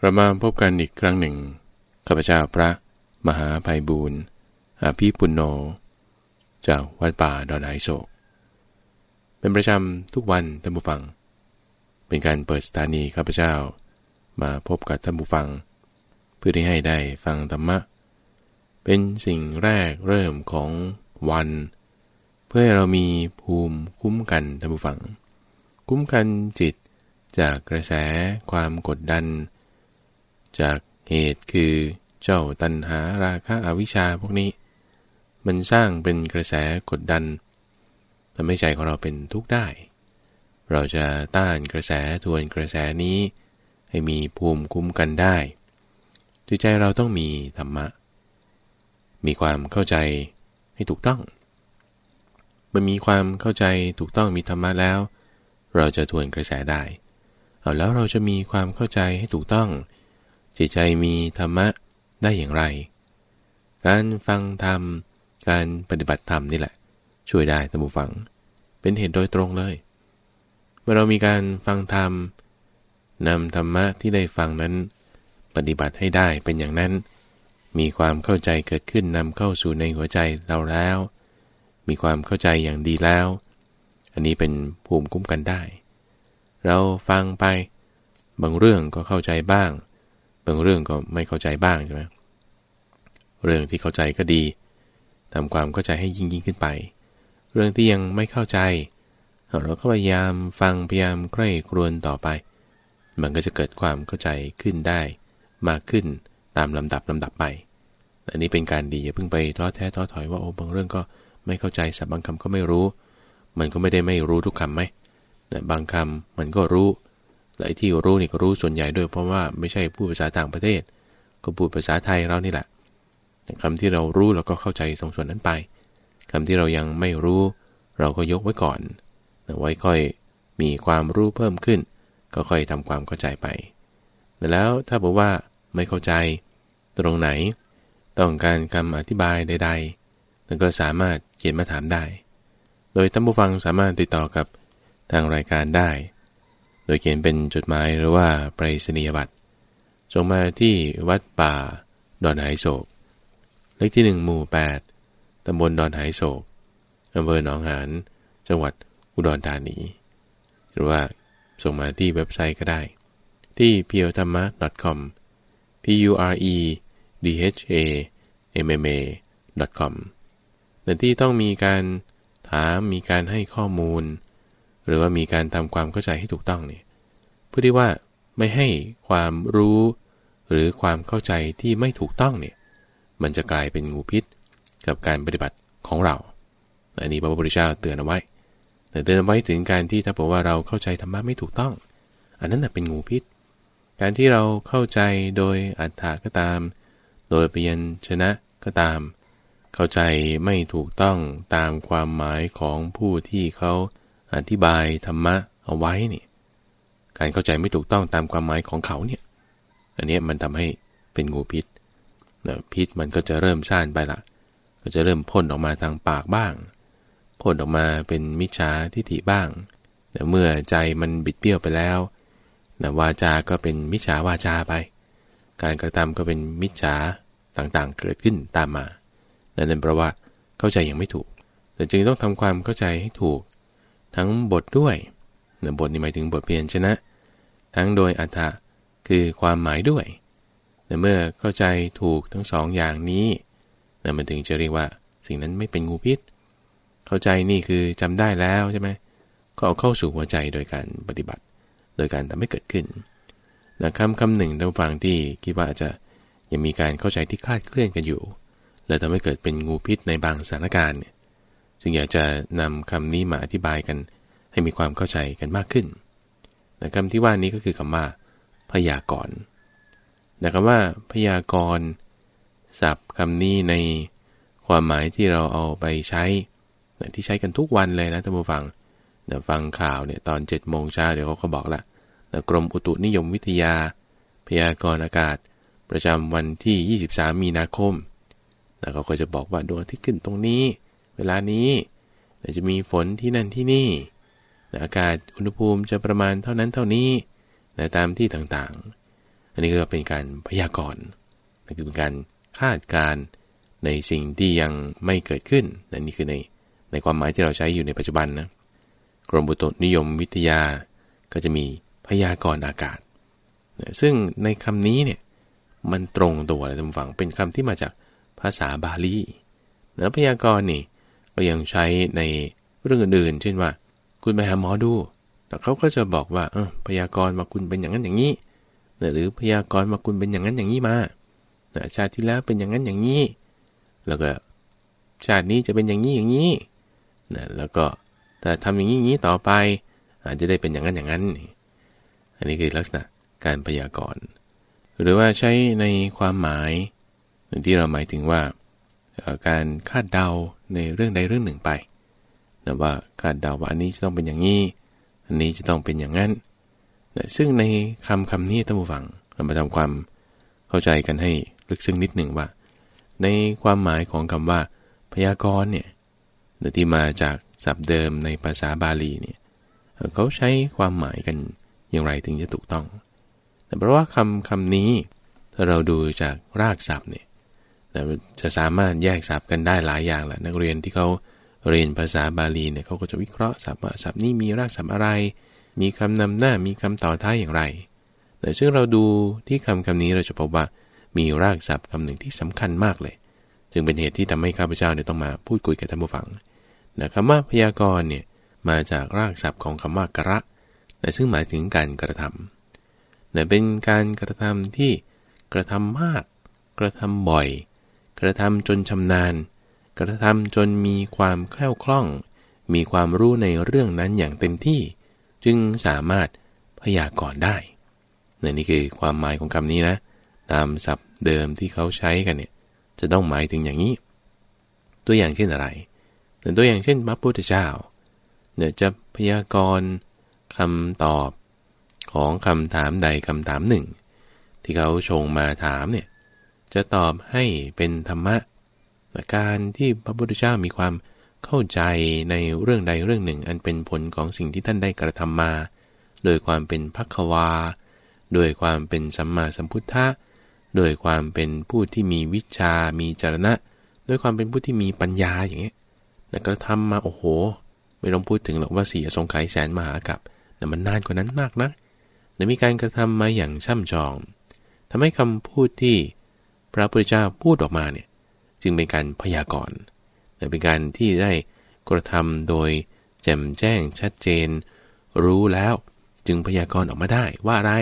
เรามาพบกันอีกครั้งหนึ่ง ข้าพเจ้าพระ มหาภัยบูรณ์อาภีปุณโญจากวัดป่าดอนไอโศก เป็นประจำทุกวันท่านผู้ฟัง เป็นการเปิดสถานีข้าพเจ้า มาพบกับท่านผู้ฟัง เพื่อที่ให้ได้ฟังธรรมะ เป็นสิ่งแรกเริ่มของวัน เพื่อให้เรามีภูมิคุ้มกันท่านผู้ฟัง คุ้มกันจิตจากกระแสความกดดัน จากเหตุคือเจ้าตันหาราคะอวิชชาพวกนี้ มันสร้างเป็นกระแสกดดันทำให้ใจของเราเป็นทุกข์ได้ เราจะต้านกระแสทวนกระแสนี้ ให้มีภูมิคุ้มกันได้จิตใจเราต้องมีธรรมะ มีความเข้าใจให้ถูกต้องมันมีความเข้าใจถูกต้องมีธรรมะแล้ว เราจะทวนกระแสได้ เอาแล้วเราจะมีความเข้าใจให้ถูกต้อง จิตใจมีธรรมะได้อย่างไร การฟังธรรม การปฏิบัติธรรมนี่แหละ ช่วยได้ท่านผู้ฟัง เป็นเหตุโดยตรงเลย เมื่อเรามีการฟังธรรมนำธรรมะที่ได้ฟังนั้น ปฏิบัติให้ได้เป็นอย่างนั้น มีความเข้าใจเกิดขึ้นนำเข้าสู่ในหัวใจเราแล้ว มีความเข้าใจอย่างดีแล้ว อันนี้เป็นภูมิคุ้มกันได้ เราฟังไป บางเรื่องก็เข้าใจบ้าง บางเรื่องก็ไม่เข้าใจบ้างใช่ไหมเรื่องที่เข้าใจก็ดีทำความเข้าใจให้ยิ่งยิ่งขึ้นไป เรื่องที่ยังไม่เข้าใจ เราก็พยายามฟังพยายามใกล้ครวนต่อไป มันก็จะเกิดความเข้าใจขึ้นได้ มากขึ้นตามลำดับลำดับไป อันนี้เป็นการดีอย่าเพิ่งไปท้อแท้ท้อถอยว่าโอ้บางเรื่องก็ไม่เข้าใจสับบางคำก็ไม่รู้ มันก็ไม่ได้ไม่รู้ทุกคำไหมนะบางคำมันก็รู้ และที่รู้นี่ก็รู้ส่วนใหญ่ด้วยเพราะว่าไม่ใช่พูดภาษาต่างประเทศ ก็พูดภาษาไทยเรานี่แหละคำที่เรารู้เราก็เข้าใจตรงส่วนนั้นไปคำที่เรายังไม่รู้เราก็ยกไว้ก่อนไว้ค่อยมีความรู้เพิ่มขึ้น ก็ค่อยทำความเข้าใจไป แล้วถ้าบอกว่าไม่เข้าใจ ตรงไหน ต้องการคำอธิบายใดๆแล้วก็สามารถเขียนมาถามได้ โดยท่านผู้ฟังสามารถติดต่อกับทางรายการได้ โดยเขียนเป็นจดหมายหรือว่าไปรษณียบัตรส่งมาที่วัดป่า ดอนหายโศก เลขที่หนึ่งหมู่แปดตำบลดอนหายโศกอำเภอหนองหาน จังหวัดอุดรธานี หรือว่าส่งมาที่เว็บไซต์ก็ได้ ที่ p u r e t h a m m a com p u r e d h a m m a com แต่ที่ต้องมีการถามมีการให้ข้อมูล หรือว่ามีการทำความเข้าใจให้ถูกต้องเนี่ยเพื่อที่ว่าไม่ให้ความรู้ หรือความเข้าใจที่ไม่ถูกต้องเนี่ยมันจะกลายเป็นงูพิษ กับการปฏิบัติของเรา อันนี้พระพุทธเจ้าเตือนเอาไว้ แต่เตือนไว้ถึงการที่ถ้าบอกว่าเราเข้าใจธรรมะไม่ถูกต้อง อันนั้นเป็นงูพิษ การที่เราเข้าใจโดยอัฏฐาก็ตาม โดยเปลี่ยนชนะก็ตาม เข้าใจไม่ถูกต้องตามความหมายของผู้ที่เขา อธิบายธรรมะเอาไว้เนี่ยการเข้าใจไม่ถูกต้องตามความหมายของเขาเนี่ย อันนี้มันทำให้เป็นงูพิษนะพิษมันก็จะเริ่มซ่านไปละ ก็จะเริ่มพ่นออกมาทางปากบ้าง พ่นออกมาเป็นมิจฉาทิฏฐิบ้าง แต่เมื่อใจมันบิดเบี้ยวไปแล้วนะวาจาก็เป็นมิจฉาวาจาไป การกระทำก็เป็นมิจฉาต่างๆ เกิดขึ้นตามมา นั่นเป็นเพราะว่าเข้าใจยังไม่ถูก แต่จึงต้องทำความเข้าใจให้ถูก ทั้งบทด้วยเนะบทนี้หมายถึงบทเพียนชนะ ทั้งโดยอัฏฐะคือความหมายด้วยนะเมื่อเข้าใจถูกทั้งสองอย่างนี้นะมันถึงจะเรียกว่าสิ่งนั้นไม่เป็นงูพิษ เข้าใจนี่คือจำได้แล้วใช่ไหมก็เอาเข้าสู่หัวใจโดยการปฏิบัติ โดยการทำให้เกิดขึ้นนะคำคำหนึ่งท่านฟังที่คิดว่าจะยังมีการเข้าใจที่คลาดเคลื่อนกันอยู่ และทำให้เกิดเป็นงูพิษในบางสถานการณ์เนี่ย จึงอยากจะนำคำนี้มาอธิบายกัน ให้มีความเข้าใจกันมากขึ้นนะคำที่ว่านี้ก็คือคำว่า พยากรณ์นะคำว่าพยากรณ์ศัพท์คำนี้ในความหมายที่เราเอาไปใช้นะที่ใช้กันทุกวันเลยนะท่านผู้ฟังนะฟังข่าวเนี่ยตอน7จ็ดโมงเช้าเดี๋ยวเขาก็บอกละนะกรมอุตุนิยมวิทยา พยากรณ์อากาศ ประจำวันที่ 23 มีนาคมนะเขาก็จะบอกว่าดวงอาทิตย์ขึ้นตรงนี้ เวลานี้จะมีฝนที่นั่นที่นี่ อากาศอุณหภูมิจะประมาณเท่านั้นเท่านี้ตามที่ต่างๆ อันนี้ก็เป็นการพยากรณ์นั่นคือเป็นการคาดการในสิ่งที่ยังไม่เกิดขึ้นนั่นนี่คือในในความหมายที่เราใช้อยู่ในปัจจุบันนะกรมบุตุนิยมวิทยาก็จะมีพยากรณ์อากาศ ซึ่งในคำนี้เนี่ยมันตรงตัวเลยท่านฟังเป็นคำที่มาจากภาษาบาลีแล้วพยากรณ์นี่ ก็ยังใช้ในเรื่องอื่นๆ เช่นว่า คุณไปหาหมอดู แต่เขาก็จะบอกว่าเออพยากรณ์ว่าคุณเป็นอย่างนั้นอย่างนี้ หรือพยากรณ์ว่าคุณเป็นอย่างนั้นอย่างนี้มาชาติที่แล้วเป็นอย่างนั้นอย่างนี้ แล้วก็ชาตินี้จะเป็นอย่างนี้อย่างนี้นะแล้วก็ถ้าทำอย่างนี้อย่างนี้ต่อไป อาจจะได้เป็นอย่างนั้นอย่างนั้น อันนี้คือลักษณะการพยากรณ์ หรือว่าใช้ในความหมายที่เราหมายถึงว่า การคาดเดาในเรื่องใดเรื่องหนึ่งไปนะว่าคาดเดาว่าอันนี้จะต้องเป็นอย่างนี้ อันนี้จะต้องเป็นอย่างนั้นนะซึ่งในคำคำนี้ท่านผู้ฟังเรามาทำความเข้าใจกันให้ลึกซึ้งนิดหนึ่งว่า ในความหมายของคำว่า พยากรณ์เนี่ยที่มาจากศัพท์เดิมในภาษาบาลีเนี่ยเขาใช้ความหมายกันอย่างไรถึงจะถูกต้อง แต่เพราะว่าคำคำนี้ถ้าเราดูจากรากศัพท์เนี่ย จะสามารถแยกศัพท์กันได้หลายอย่างแหละนักเรียนที่เขาเรียนภาษาบาลีเนี่ยเขาก็จะวิเคราะห์ศัพท์ว่าศัพท์นี้มีรากศัพท์อะไร มีคำนำหน้ามีคำต่อท้ายอย่างไร แต่ซึ่งเราดูที่คำคำนี้เราจะพบว่ามีรากศัพท์คำหนึ่งที่สำคัญมากเลย จึงเป็นเหตุที่ทำให้ข้าพเจ้าเนี่ยต้องมาพูดคุยกับท่านผู้ฟังนะคำว่าพยากรณ์เนี่ยมาจากรากศัพท์ของคำว่ากระนะซึ่งหมายถึงการกระทำนะเป็นการกระทำที่กระทำมาก กระทำบ่อย กระทำจนชำนาญ กระทำจนมีความแคล่วคล่อง มีความรู้ในเรื่องนั้นอย่างเต็มที่ จึงสามารถพยากรณ์ได้นะนี่คือความหมายของคำนี้นะ ตามศัพท์เดิมที่เขาใช้กันเนี่ยจะต้องหมายถึงอย่างนี้ ตัวอย่างเช่นอะไรต่ตัวอย่างเช่นพระพุทธเจ้าเนี่ยจะพยากรณ์คำตอบของคำถามใดคำถามหนึ่งที่เขาชงมาถามเนี่ย จะตอบให้เป็นธรรมะการที่พระพุทธเจ้ามีความเข้าใจในเรื่องใดเรื่องหนึ่ง อันเป็นผลของสิ่งที่ท่านได้กระทำมา โดยความเป็นพักวา โดยความเป็นสัมมาสัมพุทธะ โดยความเป็นผู้ที่มีวิชา มีจรณะ โดยความเป็นผู้ที่มีปัญญาอย่างนี้แต่กระทำมาโอ้โห ไม่ต้องพูดถึงหรอกว่าสี่สงไขยแสนมหากับแต่มันนานกว่านั้นมากนะแต่มีการกระทำมาอย่างช่ำชองทำให้คำพูดที่ พระพุทธเจ้าพูดออกมาเนี่ยจึงเป็นการพยากรณ์แต่เป็นการที่ได้กระทำโดยแจ่มแจ้งชัดเจน รู้แล้วจึงพยากรณ์ออกมาได้ว่าอะไร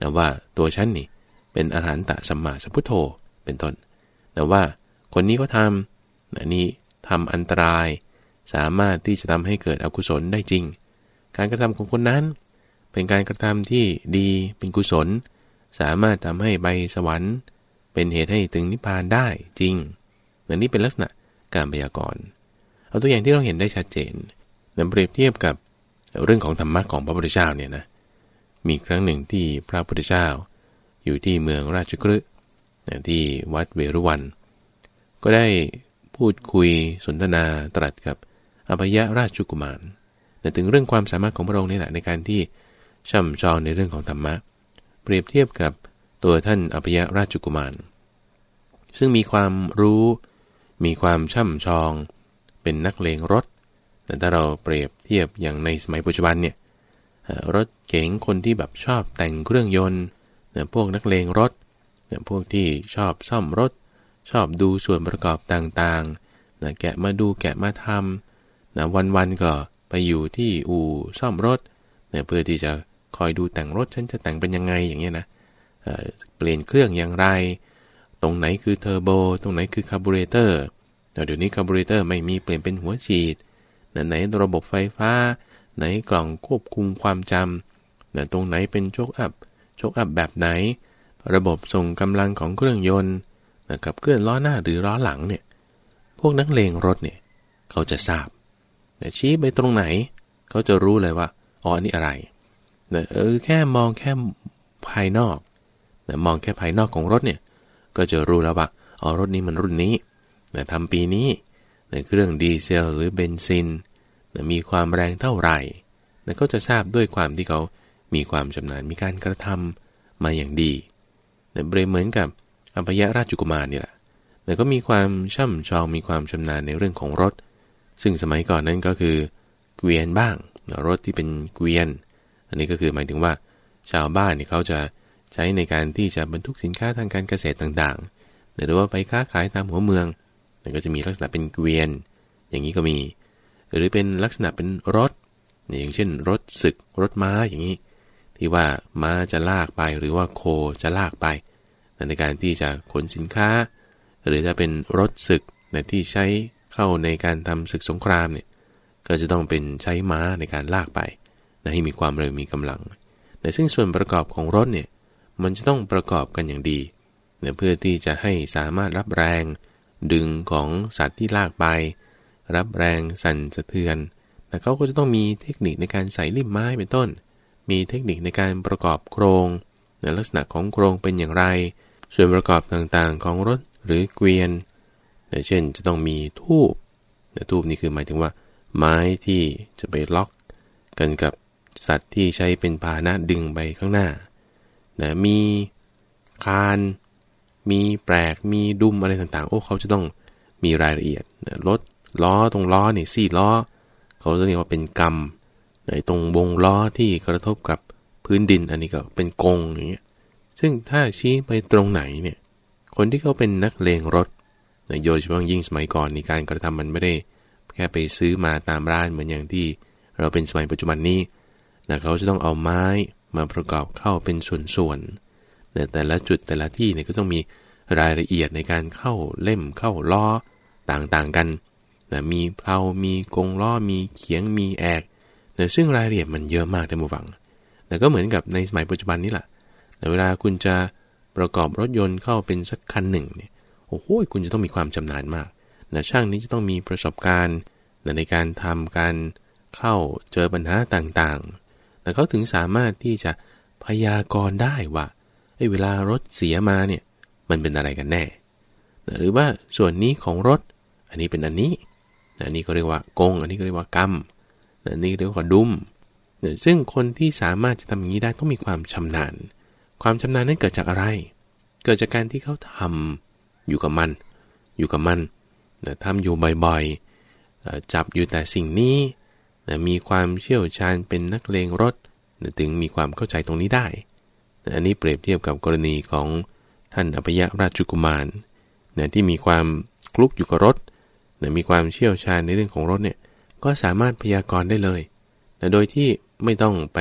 นะว่าตัวฉันนี่เป็นอรหันตสัมมาสัมพุทโธเป็นต้นแต่ว่าคนนี้ก็ทำอันนี้ทำอันตราย สามารถที่จะทำให้เกิดอกุศลได้จริง การกระทำของคนนั้น เป็นการกระทำที่ดีเป็นกุศล สามารถทำให้ใบสวรรค์ เป็นเหตุให้ถึงนิพพานได้จริงนนี้เป็นลักษณะการพยากรณ์ เอาตัวอย่างที่เราเห็นได้ชัดเจนนำเปรียบเทียบกับเรื่องของธรรมะของพระพุทธเจ้าเนี่ยนะ มีครั้งหนึ่งที่พระพุทธเจ้า อยู่ที่เมืองราชกฤห์ที่วัดเวรุวัน ก็ได้พูดคุยสนทนาตรัสกับอภยราชกุมารถึงเรื่องความสามารถของพระองค์นี่แหละในการที่ช่ำชองในเรื่องของธรรมะ เปรียบเทียบกับตัวท่านอภยราชกุมาร ซึ่งมีความรู้ มีความช่ำชอง เป็นนักเลงรถ แต่ถ้าเราเปรียบเทียบอย่างในสมัยปัจจุบันเนี่ยรถเก๋งคนที่แบบชอบแต่งเครื่องยนต์พวกนักเลงรถพวกที่ชอบซ่อมรถ ชอบดูส่วนประกอบต่างๆนะแกะมาดูแกะมาทำนะวันๆก็ไปอยู่ที่อู่ซ่อมรถนะเพื่อที่จะคอยดูแต่งรถฉันจะแต่งเป็นยังไงอย่างเงี้ยนะเปลี่ยนเครื่องอย่างไร ตรงไหนคือเทอร์โบ ตรงไหนคือคาร์บูเรเตอร์เดี๋ยวนี้คาร์บูเรเตอร์ไม่มีเปลี่ยนเป็นหัวฉีดไหนระบบไฟฟ้า ไหนกล่องควบคุมความจำตรงไหนเป็นโช้คอัพโช้คอัพแบบไหน ระบบส่งกำลังของเครื่องยนต์นะครับเคลื่อนล้อหน้าหรือล้อหลังเนี่ยพวกนักเลงรถเนี่ยเขาจะทราบแต่ชี้ไปตรงไหน เขาจะรู้เลยว่าอ๋ออันนี้อะไรนะเออแค่มองแค่ภายนอกนะมองแค่ภายนอกของรถเนี่ย ก็จะรู้แล้วว่าอ๋อรถนี้มันรุ่นนี้นะทำปีนี้ในเครื่องดีเซลหรือเบนซินนะมีความแรงเท่าไหร่นะก็จะทราบด้วยความที่เขามีความชำนาญมีการกระทำมาอย่างดีแต่เปรียบเหมือนกับอัปยะราชกุมารนี่แหละแต่ก็มีความช่ำชองมีความชำนาญในเรื่องของรถ ซึ่งสมัยก่อนนั้นก็คือเกวียนบ้าง รถที่เป็นเกวียน อันนี้ก็คือหมายถึงว่า ชาวบ้านนี่เขาจะ ใช้ในการที่จะบรรทุกสินค้าทางการเกษตรต่างๆ หรือว่าไปค้าขายตามหัวเมืองนั่นก็จะมีลักษณะเป็นเกวียน อย่างนี้ก็มี หรือเป็นลักษณะเป็นรถ อย่างเช่น รถศึก รถม้าอย่างนี้ ที่ว่าม้าจะลากไปหรือว่าโคจะลากไป ในการที่จะขนสินค้า หรือจะเป็นรถศึกที่ใช้เข้าในการทำศึกสงครามเนี่ย ก็จะต้องเป็นใช้ม้าในการลากไปนะให้มีความเร็วมีกำลังแต่ซึ่งส่วนประกอบของรถเนี่ย มันจะต้องประกอบกันอย่างดีเเพื่อที่จะให้สามารถรับแรง ดึงของสัตว์ที่ลากไป รับแรงสั่นสะเทือนแต่เขาก็จะต้องมีเทคนิคในการใส่ริมไม้เป็นต้น มีเทคนิคในการประกอบโครงในลักษณะของโครงเป็นอย่างไร ส่วนประกอบต่างๆของรถหรือเกวียนเช่นจะต้องมีทูบทูบนี่คือหมายถึงว่า ไม้ที่จะไปล็อก กันกับสัตว์ที่ใช้เป็นพาหนะดึงไปข้างหน้า นะมีคาน มีแปลก มีดุมอะไรต่างๆ โอ้เขาจะต้องมีรายละเอียดนะรถล้อตรงล้อนี่สี่ล้อ เขาจะเรียกว่าเป็นกรรมในตรงวงล้อที่กระทบกับพื้นดินอันนี้ก็เป็นกงอย่างเงี้ย ซึ่งถ้าชี้ไปตรงไหนเนี่ย คนที่เขาเป็นนักเลงรถโดยเฉพาะยิ่งสมัยก่อนในการกระทำมันไม่ได้ แค่ไปซื้อมาตามร้านเหมือนอย่างที่เราเป็นสมัยปัจจุบันนี้นะเขาจะต้องเอาไม้ มาประกอบเข้าเป็นส่วนๆแต่แต่ละจุดแต่ละที่เนี่ยก็ต้องมีรายละเอียดในการเข้าเล่มเข้าล้อต่างๆกันนะมีเพลามีกงล้อมีเขียงมีแอกนะซึ่งรายละเอียดมันเยอะมากท่านผู้ฟัง แต่ก็เหมือนกับในสมัยปัจจุบันนี้แหละแต่เวลาคุณจะประกอบรถยนต์เข้าเป็นสักคันหนึ่งเนี่ยโอ้โหคุณจะต้องมีความชำนาญมากนะช่างนี้จะต้องมีประสบการณ์ในการทำการเข้าเจอปัญหาต่าง แต่เขาถึงสามารถที่จะพยากรณ์ได้ว่าไอ้เวลารถเสียมาเนี่ยมันเป็นอะไรกันแน่ หรือว่าส่วนนี้ของรถ อันนี้เป็นอันนี้ อันนี้ก็เรียกว่ากง อันนี้ก็เรียกว่ากรรมอันนี้เรียกว่าดุมซึ่งคนที่สามารถจะทำอย่างนี้ได้ต้องมีความชำนาญ ความชำนาญนั้นเกิดจากอะไร เกิดจากการที่เขาทำอยู่กับมัน อยู่กับมันทำอยู่บ่อยๆจับอยู่แต่สิ่งนี้ มีความเชี่ยวชาญเป็นนักเลงรถถึงมีความเข้าใจตรงนี้ได้ อันนี้เปรียบเทียบกับกรณีของท่านอภยราชกุมารนะที่มีความคลุกอยู่กับรถนะมีความเชี่ยวชาญในเรื่องของรถเนี่ยก็สามารถพยากรณ์ได้เลยนะโดยที่ไม่ต้องไป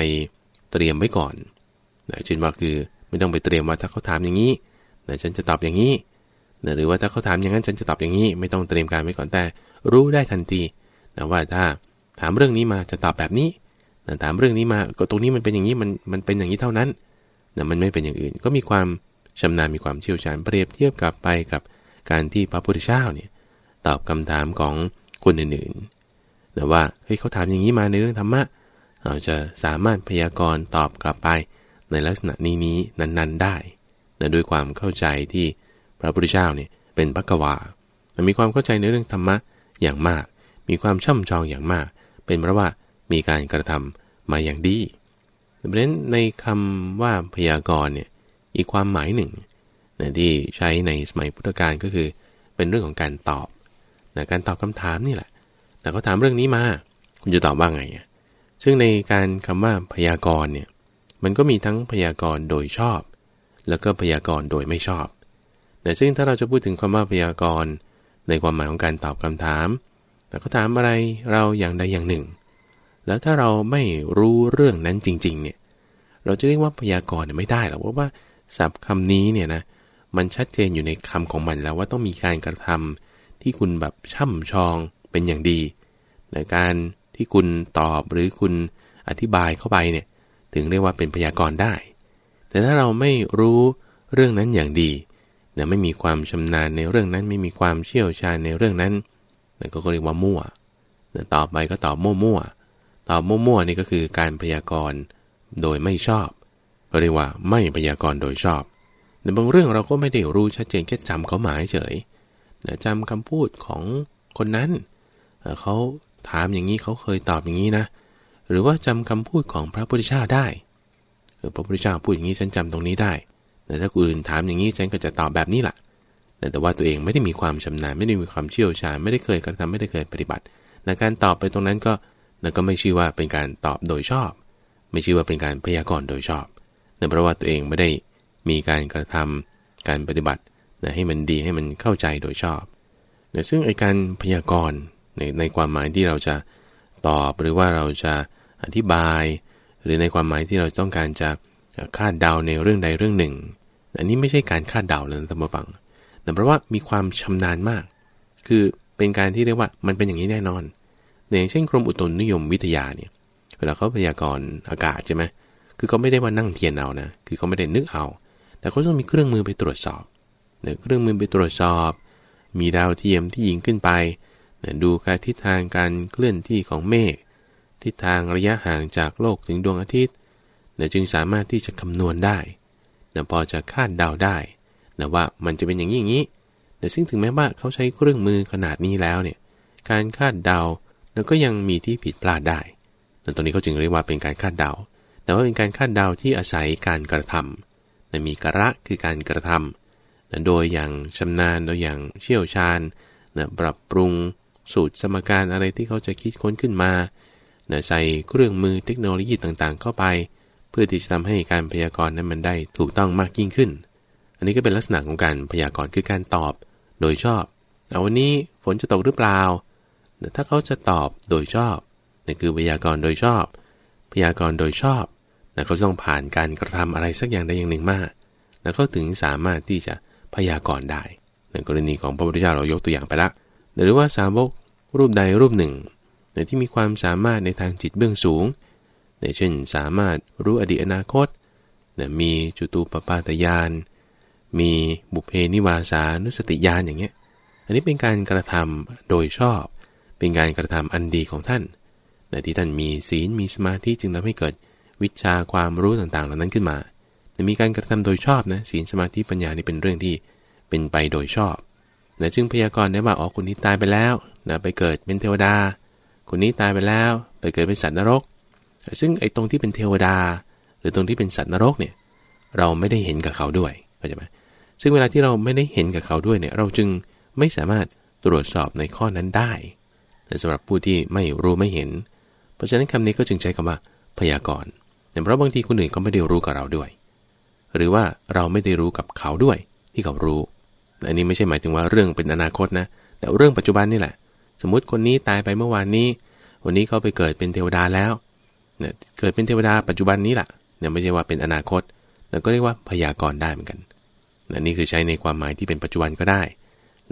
เตรียมไว้ก่อนนะเช่นว่าคือไม่ต้องไปเตรียมว่าถ้าเขาถามอย่างนี้นะฉันจะตอบอย่างนี้นะหรือว่าถ้าเขาถามอย่างนั้นฉันจะตอบอย่างนี้ ไม่ต้องเตรียมการไว้ก่อนแต่ รู้ได้ทันทีนะว่าถ้า ถามเรื่องนี้มาจะตอบแบบนี้ถามเรื่องนี้มาก็ตรงนี้มันเป็นอย่างนี้มันมันเป็นอย่างนี้เท่านั้นนะมันไม่เป็นอย่างอื่น ก็มีความชำนาญมีความเชี่ยวชาญเปรียบเทียบกับไปกับการที่พระพุทธเจ้าเนี่ยตอบคำถามของคนอื่นๆนะว่าเฮ้ยเขาถามอย่างนี้มาในเรื่องธรรมะเราจะสามารถพยากรณ์ตอบกลับไปในลักษณะนี้นี้นั้นๆได้นะด้วยความเข้าใจที่พระพุทธเจ้าเนี่ยเป็นพระกวามีความเข้าใจในเรื่องธรรมะอย่างมาก มีความช่ำชองอย่างมาก เป็นเพราะว่ามีการกระทำมาอย่างดีดังนั้นในคำว่าพยากรณ์เนี่ยอีกความหมายหนึ่งนะที่ใช้ในสมัยพุทธกาลก็คือ เป็นเรื่องของการตอบนะการตอบคำถามนี่แหละ แต่เขาถามเรื่องนี้มา คุณจะตอบว่าไง ซึ่งในการคำว่าพยากรณ์เนี่ยมันก็มีทั้งพยากรณ์โดยชอบ แล้วก็พยากรณ์โดยไม่ชอบ แต่ซึ่งถ้าเราจะพูดถึงคำว่าพยากรณ์ในความหมายของการตอบคำถาม แต่เขาถามอะไรเราอย่างใดอย่างหนึ่ง แล้วถ้าเราไม่รู้เรื่องนั้นจริง ๆ เนี่ย เราจะเรียกว่าพยากรณ์ไม่ได้หรอกเพราะว่าศัพท์คำนี้เนี่ยนะ มันชัดเจนอยู่ในคำของมันแล้วว่าต้องมีการกระทำที่คุณแบบช่ำชองเป็นอย่างดีในการที่คุณตอบหรือคุณอธิบายเข้าไปเนี่ย ถึงเรียกว่าเป็นพยากรณ์ได้ แต่ถ้าเราไม่รู้เรื่องนั้นอย่างดีเนี่ยไม่มีความชำนาญในเรื่องนั้น ไม่มีความเชี่ยวชาญในเรื่องนั้น นั่นก็เรียกว่ามั่วต่อไปก็ตอบมั่วๆ ตอบมั่วๆนี่ก็คือการพยากรณ์โดยไม่ชอบก็เรียกว่าไม่พยากรณ์โดยชอบในบางเรื่องเราก็ไม่ได้รู้ชัดเจนแค่จำเขาหมายเฉยจำคำพูดของคนนั้นเขาถามอย่างนี้เขาเคยตอบอย่างนี้นะ หรือว่าจำคำพูดของพระพุทธเจ้าได้หรือพระพุทธเจ้าพูดอย่างนี้ฉันจำตรงนี้ได้แต่ถ้าคนอื่นถามอย่างนี้ฉันก็จะตอบแบบนี้แหละ แต่ว่าตัวเองไม่ได้มีความชำนาญไม่ได้มีความเชี่ยวชาญไม่ได้เคยกระทำไม่ได้เคยปฏิบัติในการตอบไปตรงนั้นก็นั่นก็ไม่ชื่อว่าเป็นการตอบโดยชอบ ไม่ชื่อว่าเป็นการพยากรณ์โดยชอบเนื่องเพราะว่าตัวเองไม่ได้มีการกระทำการปฏิบัตินะให้มันดีให้มันเข้าใจโดยชอบนะซึ่งไอการพยากรณ์ในในความหมายที่เราจะตอบหรือว่าเราจะอธิบาย หรือในความหมายที่เราต้องการจะคาดเดาในเรื่องใดเรื่องหนึ่ง อันนี้ไม่ใช่การคาดเดาเลยนะท่านผู้ฟัง แต่เพราะว่ามีความชำนาญมาก คือเป็นการที่เรียกว่ามันเป็นอย่างนี้แน่นอนอย่างเช่นกรมอุตุนิยมวิทยาเนี่ย เวลาเขาพยากรณ์อากาศใช่ไหมคือเขาไม่ได้ว่านั่งเทียนเอานะ คือเขาไม่ได้นึกเอา แต่เขาต้องมีเครื่องมือไปตรวจสอบเนี่ยเครื่องมือไปตรวจสอบ มีดาวเทียมที่ยิงขึ้นไปเนี่ยดูการทิศทางการเคลื่อนที่ของเมฆ ทิศทางระยะห่างจากโลกถึงดวงอาทิตย์เนี่ยจึงสามารถที่จะคำนวณได้เนี่ยพอจะคาดเดาได้ นะว่ามันจะเป็นอย่างนี้อย่างนี้ แต่ซึ่งถึงแม้ว่าเขาใช้เครื่องมือขนาดนี้แล้วเนี่ย การคาดเดาแล้วก็ยังมีที่ผิดพลาดได้ แต่ตรงนี้เขาจึงเรียกว่าเป็นการคาดเดา แต่ว่าเป็นการคาดเดาที่อาศัยการกระทำนะมีกระคือการกระทำนะโดยอย่างชำนาญโดยอย่างเชี่ยวชาญนะปรับปรุงสูตรสมการอะไรที่เขาจะคิดค้นขึ้นมานะใส่เครื่องมือเทคโนโลยีต่างๆ เข้าไป เพื่อที่จะทำให้การพยากรณ์นั้นมันได้ถูกต้องมากยิ่งขึ้น อันนี้ก็เป็นลักษณะของการพยากรณ์คือการตอบโดยชอบเอาวันนี้ฝนจะตกหรือเปล่า ถ้าเขาจะตอบโดยชอบนั่นคือพยากรณ์โดยชอบ พยากรณ์โดยชอบนะเขาต้องผ่านการกระทำอะไรสักอย่างใดอย่างหนึ่งมา แล้วเขาถึงสามารถที่จะพยากรณ์ได้ ในกรณีของพระพุทธเจ้าเรายกตัวอย่างไปละ หรือว่าสาวกรูปใดรูปหนึ่งในที่มีความสามารถในทางจิตเบื้องสูงในเช่นสามารถรู้อดีตอนาคตมีจุตูปปาตยาน มีบุพเพนิวาสานุสติญาณอย่างเงี้ย อันนี้เป็นการกระทำโดยชอบ เป็นการกระทำอันดีของท่านแต่ที่ท่านมีศีลมีสมาธิจึงทำให้เกิดวิชาความรู้ต่างๆ เหล่านั้นขึ้นมาแต่มีการกระทำโดยชอบนะศีลสมาธิปัญญานี่เป็นเรื่องที่เป็นไปโดยชอบนะจึงพยากรณ์ได้ว่าอ๋อคนนี้ตายไปแล้วนะไปเกิดเป็นเทวดา คนนี้ตายไปแล้ว ไปเกิดเป็นสัตว์นรก ซึ่งไอ้ตรงที่เป็นเทวดา หรือตรงที่เป็นสัตว์นรกเนี่ยเราไม่ได้เห็นกับเขาด้วยเข้าใจไหม ซึ่งเวลาที่เราไม่ได้เห็นกับเขาด้วยเนี่ย เราจึงไม่สามารถตรวจสอบในข้อนั้นได้ แต่สำหรับผู้ที่ไม่รู้ไม่เห็น เพราะฉะนั้นคำนี้ก็จึงใช้คำว่าพยากรณ์แต่เพราะบางทีคนอื่นก็ไม่ได้รู้กับเราด้วย หรือว่าเราไม่ได้รู้กับเขาด้วย ที่เขารู้ อันนี้ไม่ใช่หมายถึงว่าเรื่องเป็นอนาคตนะ แต่เรื่องปัจจุบันนี่แหละ สมมุติคนนี้ตายไปเมื่อวานนี้ วันนี้เขาไปเกิดเป็นเทวดาแล้วเนี่ยเกิดเป็นเทวดาปัจจุบันนี้แหละเนี่ยไม่ใช่ว่าเป็นอนาคต แต่ก็เรียกว่าพยากรณ์ได้เหมือนกัน นี่คือใช้ในความหมายที่เป็นปัจจุบันก็ได้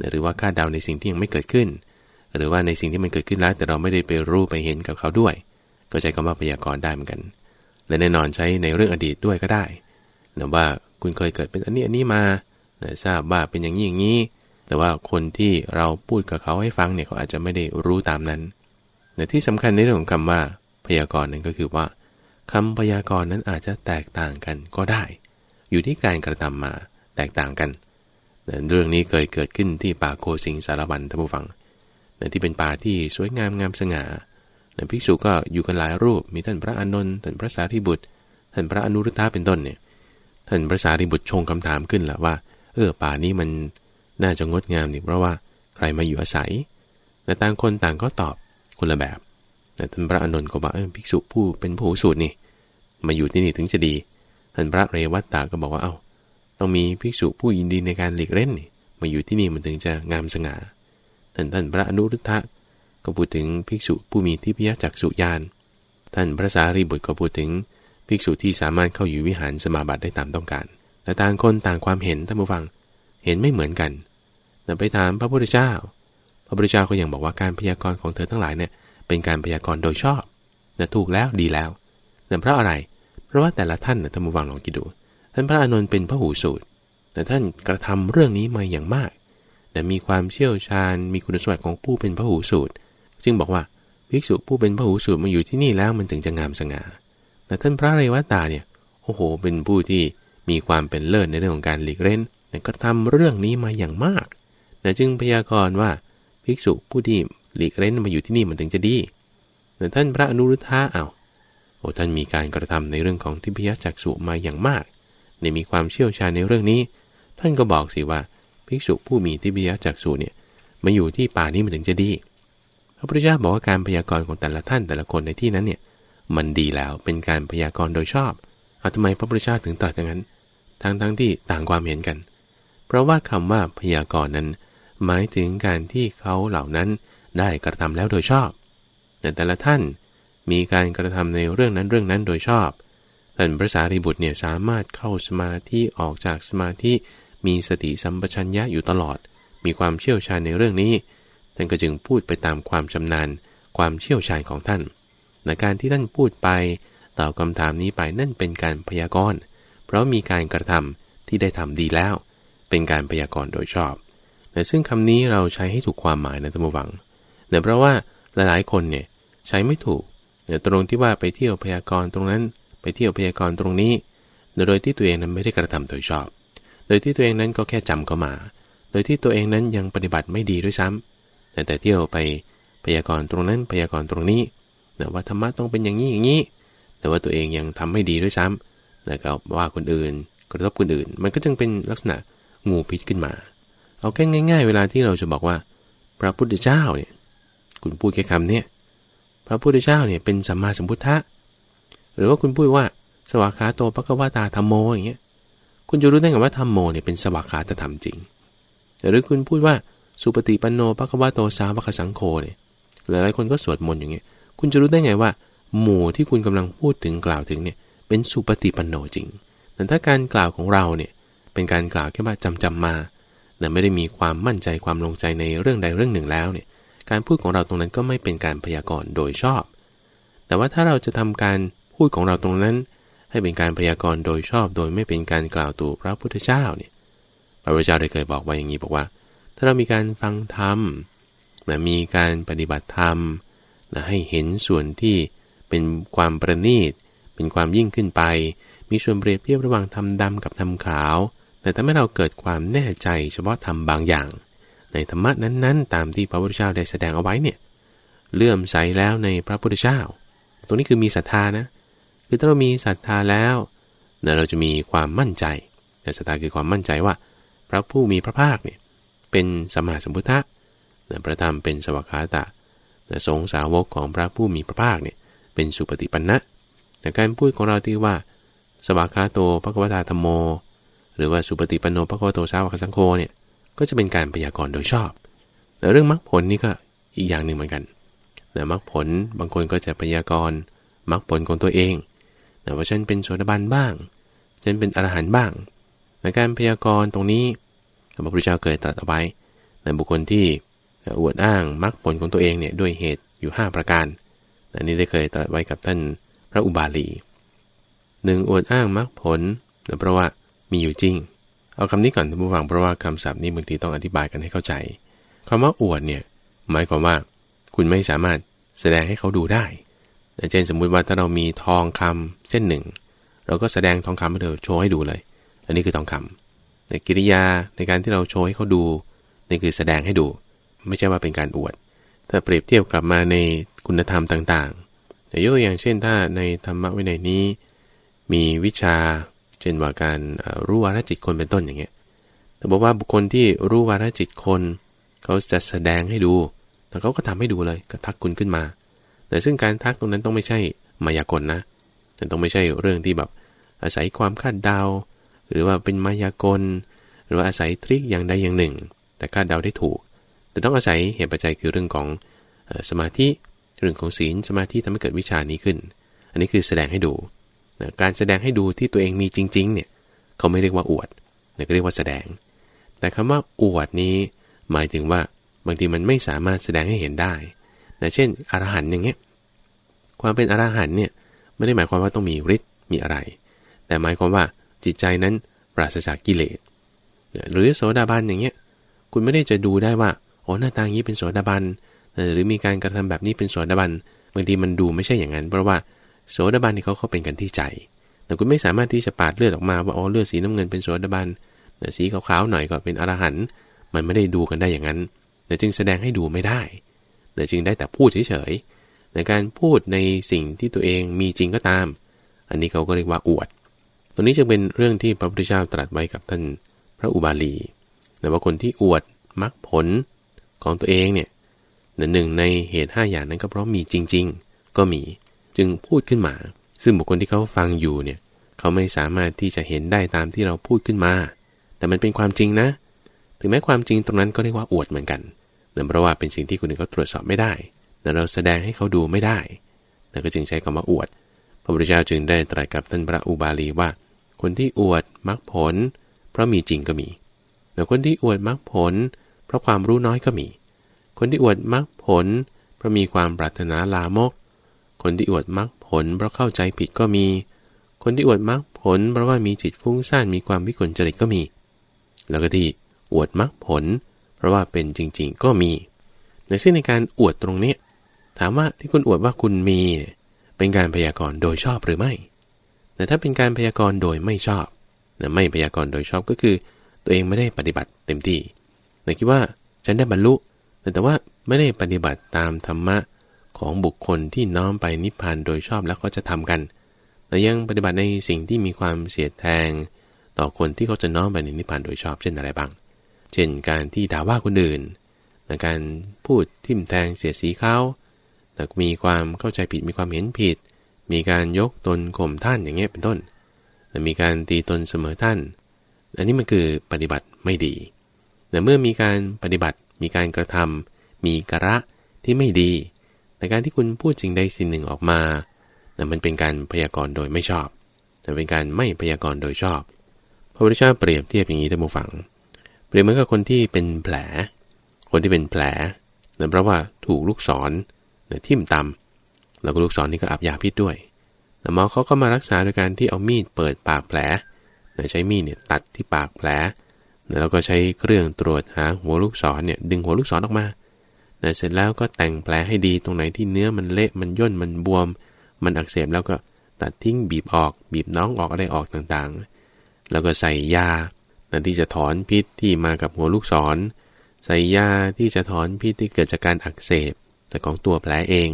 หรือว่าคาดเดาในสิ่งที่ยังไม่เกิดขึ้น หรือว่าในสิ่งที่มันเกิดขึ้นแล้ว แต่เราไม่ได้ไปรู้ไปเห็นกับเขาด้วย ก็ใช้คำว่าพยากรณ์ได้เหมือนกัน และแน่นอนใช้ในเรื่องอดีตด้วยก็ได้นะว่าคุณเคยเกิดเป็นอันนี้อันนี้มาทราบว่าเป็นอย่างนี้อย่างนี้ แต่ว่าคนที่เราพูดกับเขาให้ฟังเนี่ยเขาอาจจะไม่ได้รู้ตามนั้นแต่ที่สำคัญในเรื่องของคำว่า พยากรณ์นั้นก็คือว่าคำพยากรณ์นั้นอาจจะแตกต่างกันก็ได้ อยู่ที่การกระทำมา แตกต่างกันเรื่องนี้เคยเกิดขึ้นที่ป่าโคสิงสารบันท่านผู้ฟังที่เป็นป่าที่สวยงามงามสง่านะภิกษุก็อยู่กันหลายรูป มีท่านพระอานนท์ท่านพระสารีบุตร ท่านพระอนุรุทธะเป็นต้นเนี่ย ท่านพระสารีบุตรชงคำถามขึ้นแหละว่า เออป่านี้มันน่าจะงดงามนี่เพราะว่าใครมาอยู่อาศัย แต่ต่างคนต่างก็ตอบคนละแบบแต่ท่านพระอานนท์ก็บอกเออภิกษุผู้เป็นผู้สูตรนี่ มาอยู่ที่นี่ถึงจะดี ท่านพระเรวัตตาก็บอกว่าเอา้า ต้องมีภิกษุผู้ยินดีในการหลีกเล่นมาอยู่ที่นี่มันถึงจะงามสง่าท่านท่านพระอนุรุทธะก็พูดถึงภิกษุผู้มีทิพยจักสุญาน ท่านพระสารีบุตรก็พูดถึงภิกษุที่สามารถเข้าอยู่วิหารสมาบัติได้ตามต้องการ แต่ต่างคนต่างความเห็นท่านผู้ฟังเห็นไม่เหมือนกันแต่ไปถามพระพุทธเจ้า พระพุทธเจ้าก็ยังบอกว่าการพยากรณ์ของเธอทั้งหลายเนี่ยเป็นการพยากรณ์โดยชอบนะถูกแล้วดีแล้วแต่เพราะอะไร เพราะว่าแต่ละท่านนะท่านผู้ฟังลองคิดดู ท่านพระอานนท์เป็นพระหูสูตร แต่ท่านกระทำเรื่องนี้มาอย่างมาก แต่มีความเชี่ยวชาญ มีคุณสมบัติของผู้เป็นพระหูสูตร จึงบอกว่าภิกษุผู้เป็นพระหูสูตรมาอยู่ที่นี่แล้วมันถึงจะงามสง่า แต่ท่านพระเรวัตตาเนี่ย โอ้โห เป็นผู้ที่มีความเป็นเลิศในเรื่องของการหลีกเล่นแต่ก็ทำเรื่องนี้มาอย่างมากแต่จึงพยากรณ์ว่าภิกษุผู้ที่หลีกเล่นมาอยู่ที่นี่มันถึงจะดีแต่ท่านพระอนุรุทธะเอาโอ้ท่านมีการกระทำในเรื่องของทิพยจักษุมาอย่างมาก เนี่ยมีความเชี่ยวชาญในเรื่องนี้ ท่านก็บอกสิว่าภิกษุผู้มีทิพยจักษุเนี่ยมาอยู่ที่ป่านี้มันถึงจะดี พระพุทธเจ้าบอกว่าการพยากรณ์ของแต่ละท่านแต่ละคนในที่นั้นเนี่ยมันดีแล้วเป็นการพยากรณ์โดยชอบเอาทำไมพระพุทธเจ้าถึงตรัสอย่างนั้น ทั้งทั้งที่ต่างความเห็นกัน เพราะว่าคำว่าพยากรณ์นั้น หมายถึงการที่เขาเหล่านั้นได้กระทำแล้วโดยชอบ แต่แต่ละท่านมีการกระทำในเรื่องนั้นเรื่องนั้นโดยชอบ ท่านพระสารีบุตรเนี่ยสามารถเข้าสมาธิออกจากสมาธิมีสติสัมปชัญญะอยู่ตลอด มีความเชี่ยวชาญในเรื่องนี้ ท่านก็จึงพูดไปตามความชำนาญ ความเชี่ยวชาญของท่านในการที่ท่านพูดไปตอบคำถามนี้ไปนั่นเป็นการพยากรณ์ เพราะมีการกระทำที่ได้ทำดีแล้ว เป็นการพยากรณ์โดยชอบแต่ซึ่งคำนี้เราใช้ให้ถูกความหมายนะท่านผู้ฟังเนื่องเพราะว่าหลายๆคนเนี่ยใช้ไม่ถูกเนี่ยตรงที่ว่าไปเที่ยวพยากรณ์ตรงนั้น เที่ยวพยากรณ์ตรงนี้ โดยที่ตัวเองนั้นไม่ได้กระทำโดยชอบ โดยที่ตัวเองนั้นก็แค่จำเข้ามา โดยที่ตัวเองนั้นยังปฏิบัติไม่ดีด้วยซ้ำแต่แต่เที่ยวไปพยากรณ์ตรงนั้นพยากรณ์ตรงนี้แต่ว่าธรรมะต้องเป็นอย่างนี้อย่างนี้ แต่ว่าตัวเองยังทำไม่ดีด้วยซ้ำแล้วก็ว่าคนอื่นกระทบคนอื่น มันก็จึงเป็นลักษณะงูพิษขึ้นมา เอาแค่ง่าย ๆ เวลาที่เราจะบอกว่า พระพุทธเจ้าเนี่ย คุณพูดแค่คำเนี้ยพระพุทธเจ้าเนี่ยเป็นสัมมาสัมพุทธะ หรือว่าคุณพูดว่าสวากขาโตปะกวาตาธรรมโมอย่างเงี้ย คุณจะรู้ได้ไงว่าธรรมโมเนี่ยเป็นสวากขาตธรรมจริง หรือคุณพูดว่าสุปฏิปันโนปะกวาโตสาวกสังโฆเนี่ย หลายๆคนก็สวดมนต์อย่างเงี้ย คุณจะรู้ได้ไงว่า หมู่ที่คุณกำลังพูดถึงกล่าวถึงเนี่ยเป็นสุปฏิปันโนจริง แต่ถ้าการกล่าวของเราเนี่ยเป็นการกล่าวแค่ว่าจำจำมา แต่ไม่ได้มีความมั่นใจความลงใจในเรื่องใดเรื่องหนึ่งแล้วเนี่ย การพูดของเราตรงนั้นก็ไม่เป็นการพยากรณ์โดยชอบ แต่ว่าถ้าเราจะทำการ พูดของเราตรงนั้น ให้เป็นการพยากรณ์โดยชอบโดยไม่เป็นการกล่าวตู่พระพุทธเจ้าเนี่ยพระพุทธเจ้าได้เคยบอกไว้อย่างนี้บอกว่า ถ้าเรามีการฟังธรรมนะมีการปฏิบัติธรรมนะให้เห็นส่วนที่เป็นความประณีต เป็นความยิ่งขึ้นไป มีส่วนเปรียบเทียบระหว่างธรรมดำกับธรรมขาว แต่ทำให้เราเกิดความแน่ใจเฉพาะธรรมบางอย่าง ในธรรมะนั้นๆ ตามที่พระพุทธเจ้าได้แสดงเอาไว้เนี่ยเลื่อมใสแล้วในพระพุทธเจ้า ตรงนี้คือมีศรัทธานะ คือถ้าเรามีศรัทธาแล้วเนี่ยเราจะมีความมั่นใจ แต่ศรัทธาคือความมั่นใจว่า พระผู้มีพระภาคเนี่ยเป็นสมมาสมพุทธะเนี่ยพระธรรมเป็นสวากขาตะแต่ทรงสาวกของพระผู้มีพระภาคเนี่ยเป็นสุปฏิปันนะแต่การพูดของเราที่ว่า สวากขาโตพระกวตาธรรมโม หรือว่าสุปฏิปันโนพระกวโตสาวกสังโฆเนี่ยก็จะเป็นการพยากรณ์โดยชอบแต่เรื่องมรรคผลนี่ก็อีกอย่างหนึ่งเหมือนกันแต่มรรคผลบางคนก็จะพยากรณ์มรรคผลของตัวเอง แต่ว่าฉันเป็นโสดาบันบ้าง ฉันเป็นอรหันต์บ้างในการพยากรณ์ตรงนี้พระพุทธเจ้าเคยตรัสเอาไว้ในบุคคลที่อวดอ้างมรรคผลของตัวเองเนี่ยด้วยเหตุอยู่ 5 ประการอันนี้ได้เคยตรัสไว้กับท่านพระอุบาลีหนึ่งอวดอ้างมรรคผลเพราะว่ามีอยู่จริง เอาคำนี้ก่อนท่านผู้ฟังเพราะว่าคำศัพท์นี้บางทีต้องอธิบายกันให้เข้าใจคำว่าอวดเนี่ยหมายความว่า คุณไม่สามารถแสดงให้เขาดูได้ เช่นสมมุติว่าถ้าเรามีทองคำเส้นหนึ่ง เราก็แสดงทองคำให้เธอโชว์ให้ดูเลย อันนี้คือทองคำในกิริยาในการที่เราโชว์ให้เขาดูนี่คือแสดงให้ดู ไม่ใช่ว่าเป็นการอวด ถ้าเปรียบเทียบกลับมาในคุณธรรมต่างๆแต่ยกตัวอย่างเช่นถ้าในธรรมะวินัยนี้ มีวิชา เช่นว่าการรู้วาระจิตคนเป็นต้นอย่างเงี้ยแต่บอกว่าบุคคลที่รู้วาระจิตคน เขาจะแสดงให้ดูแต่เขาก็ทำให้ดูเลยก็ทักคุณขึ้นมา แต่ซึ่งการทักตรงนั้นต้องไม่ใช่มายากลนะ แต่ต้องไม่ใช่เรื่องที่แบบอาศัยความคาดเดา หรือว่าเป็นมายากล หรือว่าอาศัยทริคอย่างใดอย่างหนึ่ง แต่คาดเดาได้ถูก แต่ต้องอาศัยเหตุปัจจัยคือเรื่องของสมาธิ เรื่องของศีลสมาธิทำให้เกิดวิชานี้ขึ้น อันนี้คือแสดงให้ดูนะการแสดงให้ดูที่ตัวเองมีจริง ๆ เนี่ยเขาไม่เรียกว่าอวดนะก็เรียกว่าแสดง แต่คำว่าอวดนี้ หมายถึงว่าบางทีมันไม่สามารถแสดงให้เห็นได้ นะเช่นอรหันต์อย่างเงี้ยความเป็นอรหันต์เนี่ยไม่ได้หมายความว่าต้องมีฤทธิ์มีอะไร แต่หมายความว่าจิตใจนั้นปราศจากกิเลสหรือโสดาบันอย่างเงี้ยคุณไม่ได้จะดูได้ว่าโอ้หน้าตาอย่างนี้เป็นโสดาบันหรือมีการกระทำแบบนี้เป็นโสดาบันบางทีมันดูไม่ใช่อย่างนั้น เพราะว่าโสดาบันนี่เขาเขาเป็นกันที่ใจ แต่คุณไม่สามารถที่จะปาดเลือดออกมาว่าอ๋อเลือดสีน้ำเงินเป็นโสดาบันสีขาวๆหน่อยก็เป็นอรหันต์มันไม่ได้ดูกันได้อย่างนั้นแต่จึงแสดงให้ดูไม่ได้ แต่จึงได้แต่พูดเฉยๆในการพูดในสิ่งที่ตัวเองมีจริงก็ตาม อันนี้เขาก็เรียกว่าอวดตรงนี้จึงเป็นเรื่องที่พระพุทธเจ้าตรัสไว้กับท่านพระอุบาลี แต่ว่าคนที่อวดมรรคผลของตัวเองเนี่ยหนึ่งในเหตุ5อย่างนั้นก็เพราะมีจริง ๆ ก็มี จึงพูดขึ้นมา ซึ่งบุคคลที่เขาฟังอยู่เนี่ยเขาไม่สามารถที่จะเห็นได้ตามที่เราพูดขึ้นมา แต่มันเป็นความจริงนะ ถึงแม้ความจริงตรงนั้นก็เรียกว่าอวดเหมือนกัน เนื่องเพราะว่าเป็นสิ่งที่คนอื่นเขาตรวจสอบไม่ได้แต่เราแสดงให้เขาดูไม่ได้แต่ก็จึงใช้คำว่าอวด พระพุทธเจ้าจึงได้ตรัสกับท่านพระอุบาลีว่า คนที่อวดมรรคผล เพราะมีจริงก็มี แต่คนที่อวดมรรคผล เพราะความรู้น้อยก็มี คนที่อวดมรรคผล เพราะมีความปรารถนาลามก คนที่อวดมรรคผล เพราะเข้าใจผิดก็มี คนที่อวดมรรคผล เพราะว่ามีจิตฟุ้งซ่านมีความวิกลจริตก็มี แล้วก็ที่อวดมรรคผลเราะว่าเป็นจริง ๆ ก็มี ในซึ่งในการอวดตรงนี้ ถามว่าที่คุณอวดว่าคุณมี เป็นการพยากรณ์โดยชอบหรือไม่ แต่ถ้าเป็นการพยากรณ์โดยไม่ชอบนะไม่พยากรณ์โดยชอบก็คือ ตัวเองไม่ได้ปฏิบัติเต็มที่แต่คิดว่าฉันได้บรรลุ แต่ว่าไม่ได้ปฏิบัติตามธรรมะของบุคคลที่น้อมไปนิพพานโดยชอบแล้วก็จะทำกัน แต่ยังปฏิบัติในสิ่งที่มีความเสียดแทง ต่อคนที่เขาจะน้อมไปในนิพพานโดยชอบเช่นอะไรบ้าง เช่นการที่ด่าว่าคนอื่นการพูดทิ่มแทงเสียสีเขาแต่มีความเข้าใจผิดมีความเห็นผิด มีการยกตนข่มท่านอย่างเงี้ยเป็นต้นแต่มีการตีตนเสมอท่าน อันนี้มันคือปฏิบัติไม่ดี แต่เมื่อมีการปฏิบัติ มีการกระทำมีกระที่ไม่ดี แต่การที่คุณพูดสิ่งใดสิ่งหนึ่งออกมาแต่มันเป็นการพยากรณ์โดยไม่ชอบ แต่เป็นการไม่พยากรณ์โดยชอบ พระพุทธเจ้าเปรียบเทียบอย่างนี้ท่านผู้ฟัง เปรียบเหมือนกับคนที่เป็นแผล คนที่เป็นแผลเนื่องเพราะว่าถูกลูกศรเนี่ยทิ่มตำแล้วก็ลูกศรนี่ก็อับยาพิษด้วยหมอเขาก็มารักษาโดยการที่เอามีดเปิดปากแผลนใช้มีดเนี่ยตัดที่ปากแผลแล้วก็ใช้เครื่องตรวจหาหัวลูกศรเนี่ยดึงหัวลูกศรออกมาเสร็จแล้วก็แต่งแผลให้ดีตรงไหนที่เนื้อมันเละมันย่นมันบวม มันอักเสบแล้วก็ตัดทิ้งบีบออก บีบน้องออกอะไรออกต่างๆ แล้วก็ใส่ยา ที่จะถอนพิษที่มากับหัวลูกศร ใส่ยาที่จะถอนพิษที่เกิดจากการอักเสบ แต่ของตัวแผลเอง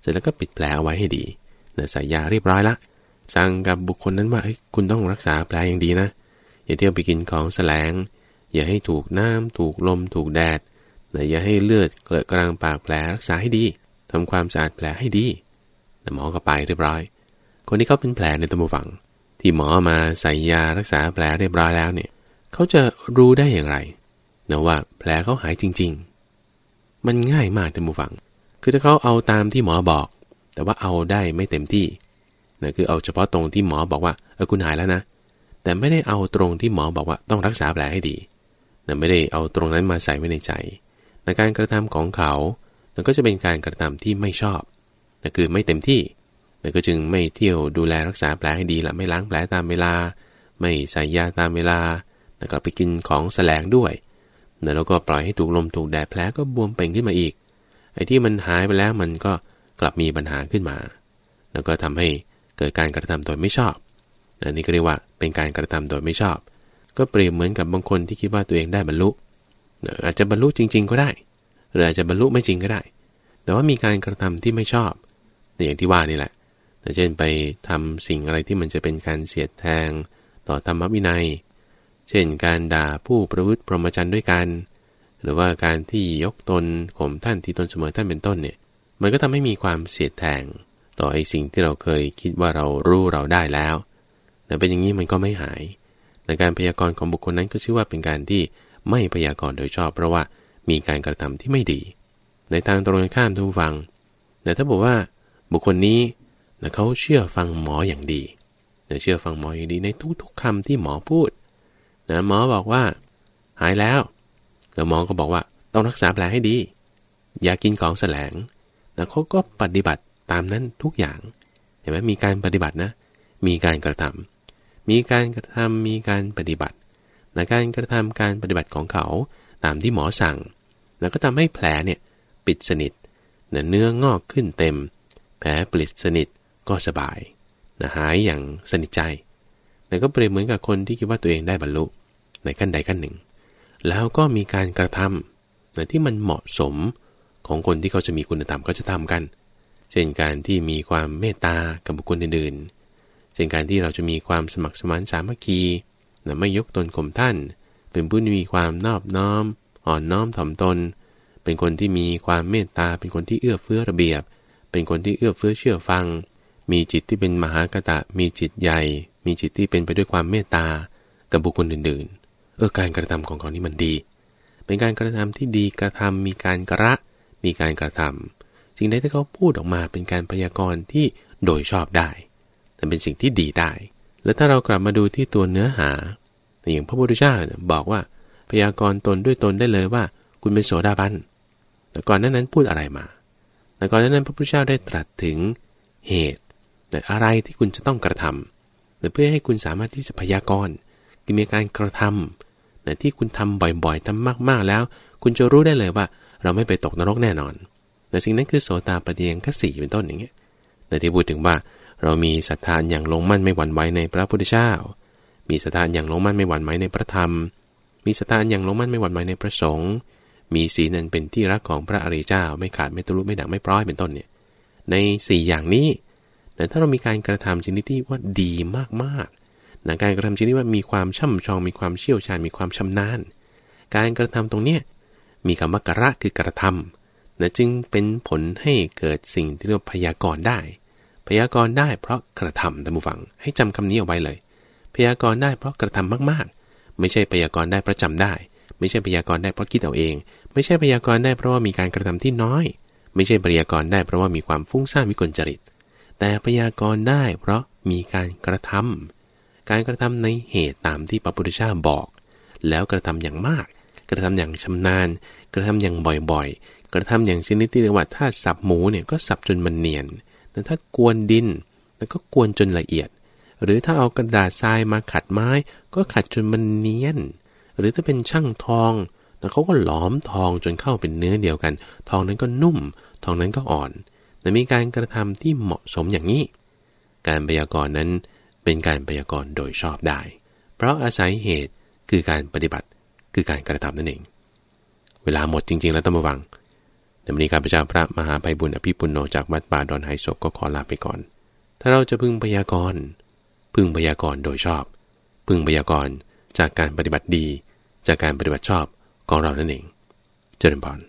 เสร็จแล้วก็ปิดแผลเอาไว้ให้ดีนะใส่ยาเรียบร้อยละ สั่งกับบุคคลนั้นว่าคุณต้องรักษาแผลอย่างดีนะ อย่าเที่ยวไปกินของแสลง อย่าให้ถูกน้ำถูกลม ถูกแดดนะอย่าให้เลือดเกลือกลางปากแผลรักษาให้ดีทำความสะอาดแผลให้ดีแต่หมอก็ไปเรียบร้อย คนที่เขาเป็นแผลในตัวฝัง ที่หมอมาใส่ยารักษาแผลเรียบร้อยแล้วเนี่ย เขาจะรู้ได้อย่างไรนะว่าแผลเขาหายจริง ๆ มันง่ายมากตัวูฝัง คือถ้าเขาเอาตามที่หมอบอก แต่ว่าเอาได้ไม่เต็มที่นะคือเอาเฉพาะตรงที่หมอบอกว่าเออคุณหายแล้วนะ แต่ไม่ได้เอาตรงที่หมอบอกว่าต้องรักษาแผลให้ดีนะไม่ได้เอาตรงนั้นมาใส่ไว้ในใจในการกระทำของเขานั่นก็จะเป็นการกระทำที่ไม่ชอบนั่นคือไม่เต็มที่นั่นก็จึงไม่เที่ยวดูแลรักษาแผลให้ดีละไม่ล้างแผลตามเวลา ไม่ใส่ยาตามเวลา แล้วก็ไปกินของแสลงด้วยแล้วก็ปล่อยให้ถูกลมถูกแดดแผลก็บวมเป่งขึ้นมาอีก ไอ้ที่มันหายไปแล้วมันก็กลับมีปัญหาขึ้นมา แล้วก็ทำให้เกิดการกระทำโดยไม่ชอบ อันนี้ก็เรียกว่าเป็นการกระทำโดยไม่ชอบ ก็เปรียบเหมือนกับบางคนที่คิดว่าตัวเองได้บรรลุ อาจจะบรรลุจริง ๆ ก็ได้ หรืออาจจะบรรลุไม่จริงก็ได้ แต่ว่ามีการกระทำที่ไม่ชอบ อย่างที่ว่านี่แหละ เช่นไปทำสิ่งอะไรที่มันจะเป็นการเสียดแทง ต่อธรรมวินัย เช่นการด่าผู้ประพฤติพรหมจรรย์ด้วยกัน หรือว่าการที่ยกตนข่มท่านที่ตนเสมอท่านเป็นต้นเนี่ย มันก็ทำให้มีความเสียดแทง ต่อไอ้สิ่งที่เราเคยคิดว่าเรารู้เราได้แล้ว แต่เป็นอย่างนี้มันก็ไม่หาย ในการพยากรณ์ของบุคคลนั้นก็ชื่อว่าเป็นการที่ไม่พยากรณ์โดยชอบ เพราะว่ามีการกระทำที่ไม่ดี ในทางตรงข้ามทุกฟัง แต่ถ้าบอกว่าบุคคลนี้นะเขาเชื่อฟังหมออย่างดีนะเชื่อฟังหมออย่างดีในทุกๆคำที่หมอพูด นะหมอบอกว่า หายแล้วแล้วหมอก็บอกว่าต้องรักษาแผลให้ดี อย่ากินของแสลงแล้วเขาก็ปฏิบัติตามนั้นทุกอย่าง เห็นไหมมีการปฏิบัตินะ มีการกระทำมีการกระทำมีการปฏิบัติในการกระทำการปฏิบัติของเขาตามที่หมอสั่ง แล้วก็ทำให้แผลเนี่ยปิดสนิทเนื้องอกขึ้นเต็ม แผลปลิดสนิทก็สบายนะหายอย่างสนิทใจ แต่ก็เปรียบเหมือนกับคนที่คิดว่าตัวเองได้บรรลุในขั้นใดขั้นหนึ่ง แล้วก็มีการกระทำนะที่มันเหมาะสมของคนที่เขาจะมีคุณธรรมก็จะทำกัน เช่นการที่มีความเมตตากับบุคคลอื่นๆ เช่นการที่เราจะมีความสมัครสมานสามัคคีนะไม่ยกตนข่มท่าน เป็นผู้มีความนอบน้อม อ่อนน้อมถ่อมตน เป็นคนที่มีความเมตตา เป็นคนที่เอื้อเฟื้อระเบียบ เป็นคนที่เอื้อเฟื้อเชื่อฟัง มีจิตที่เป็นมหากตะ มีจิตใหญ่ มีจิตที่เป็นไปด้วยความเมตตากับบุคคลอื่นๆ เออการกระทำของเขานี่มันดี เป็นการกระทำที่ดีกระทำมีการกระมีการกระทำสิ่งใดที่เขาพูดออกมาเป็นการพยากรณ์ที่โดยชอบได้ แต่เป็นสิ่งที่ดีได้ แล้วถ้าเรากลับมาดูที่ตัวเนื้อหาอย่างพระพุทธเจ้าบอกว่าพยากรณ์ตนด้วยตนได้เลยว่า คุณเป็นโสดาบัน แต่ก่อนนั้นนั้นพูดอะไรมา แต่ก่อนนั้นนั้นพระพุทธเจ้าได้ตรัสถึงเหตุแต่อะไรที่คุณจะต้องกระทำเพื่อให้คุณสามารถที่จะพยากรณ์คือมีการกระทำแต่ที่คุณทำบ่อยๆทำมากๆแล้ว คุณจะรู้ได้เลยว่า เราไม่ไปตกนรกแน่นอนแต่สิ่งนั้นคือโสตาปฏิยังคสีเป็นต้นอย่างเงี้ยแต่ที่พูดถึงว่าเรามีศรัทธาอย่างลงมั่นไม่หวั่นไหวในพระพุทธเจ้า มีศรัทธาอย่างลงมั่นไม่หวั่นไหวในพระธรรม มีศรัทธาอย่างลงมั่นไม่หวั่นไหวในพระสงฆ์ มีศีลนั้นเป็นที่รักของพระอริยเจ้าไม่ขาดไม่ตุลุไม่ด่างไม่ปร้อยเป็นต้นเนี่ย ใน 4 อย่างนี้ แต่ถ้าเรามีการกระทำชนิดที่ว่าดีมากๆนะการกระทำชนิดว่ามีความช่ำชอง มีความเชี่ยวชาญ มีความชำนาญ การกระทำตรงเนี้ยมีคำว่ากระคือกระทำนะจึงเป็นผลให้เกิดสิ่งที่เรียกพยากรณ์ได้ พยากรณ์ได้เพราะกระทำท่านผู้ฟัง ให้จำคำนี้เอาไว้เลย พยากรณ์ได้เพราะกระทำมากๆ ไม่ใช่พยากรณ์ได้เพราะจำได้ ไม่ใช่พยากรณ์ได้เพราะคิดเอาเอง ไม่ใช่พยากรณ์ได้เพราะว่ามีการกระทำที่น้อย ไม่ใช่พยากรณ์ได้เพราะว่ามีความฟุ้งซ่านวิกลจริต แต่พยากรณ์ได้เพราะมีการกระทำการกระทำในเหตุตามที่พระพุทธเจ้าบอก แล้วกระทำอย่างมาก กระทำอย่างชำนาญ กระทำอย่างบ่อยๆ กระทำอย่างชนิดที่เรียกว่าถ้าสับหมูเนี่ยก็สับจนมันเนียน แต่ถ้ากวนดินแล้วก็กวนจนละเอียด หรือถ้าเอากระดาษทรายมาขัดไม้ ก็ขัดจนมันเนียน หรือถ้าเป็นช่างทองแล้วเขาก็หลอมทองจนเข้าเป็นเนื้อเดียวกัน ทองนั้นก็นุ่ม ทองนั้นก็อ่อน แต่มีการกระทำที่เหมาะสมอย่างนี้ การพยากรณ์นั้นเป็นการพยากรณ์โดยชอบได้ เพราะอาศัยเหตุคือการปฏิบัติคือการกระทำนั่นเอง เวลาหมดจริง ๆ แล้วต้องระวังแต่วันนี้ข้าพเจ้าพระมหาภัยบุญอภิปุโนจากวัดป่าดอนไฮโศกก็ขอลาไปก่อน ถ้าเราจะพึงพยากรณ์พึงพยากรณ์โดยชอบ พึงพยากรณ์จากการปฏิบัติดี จากการปฏิบัติชอบของเรานั่นเอง เจริญพร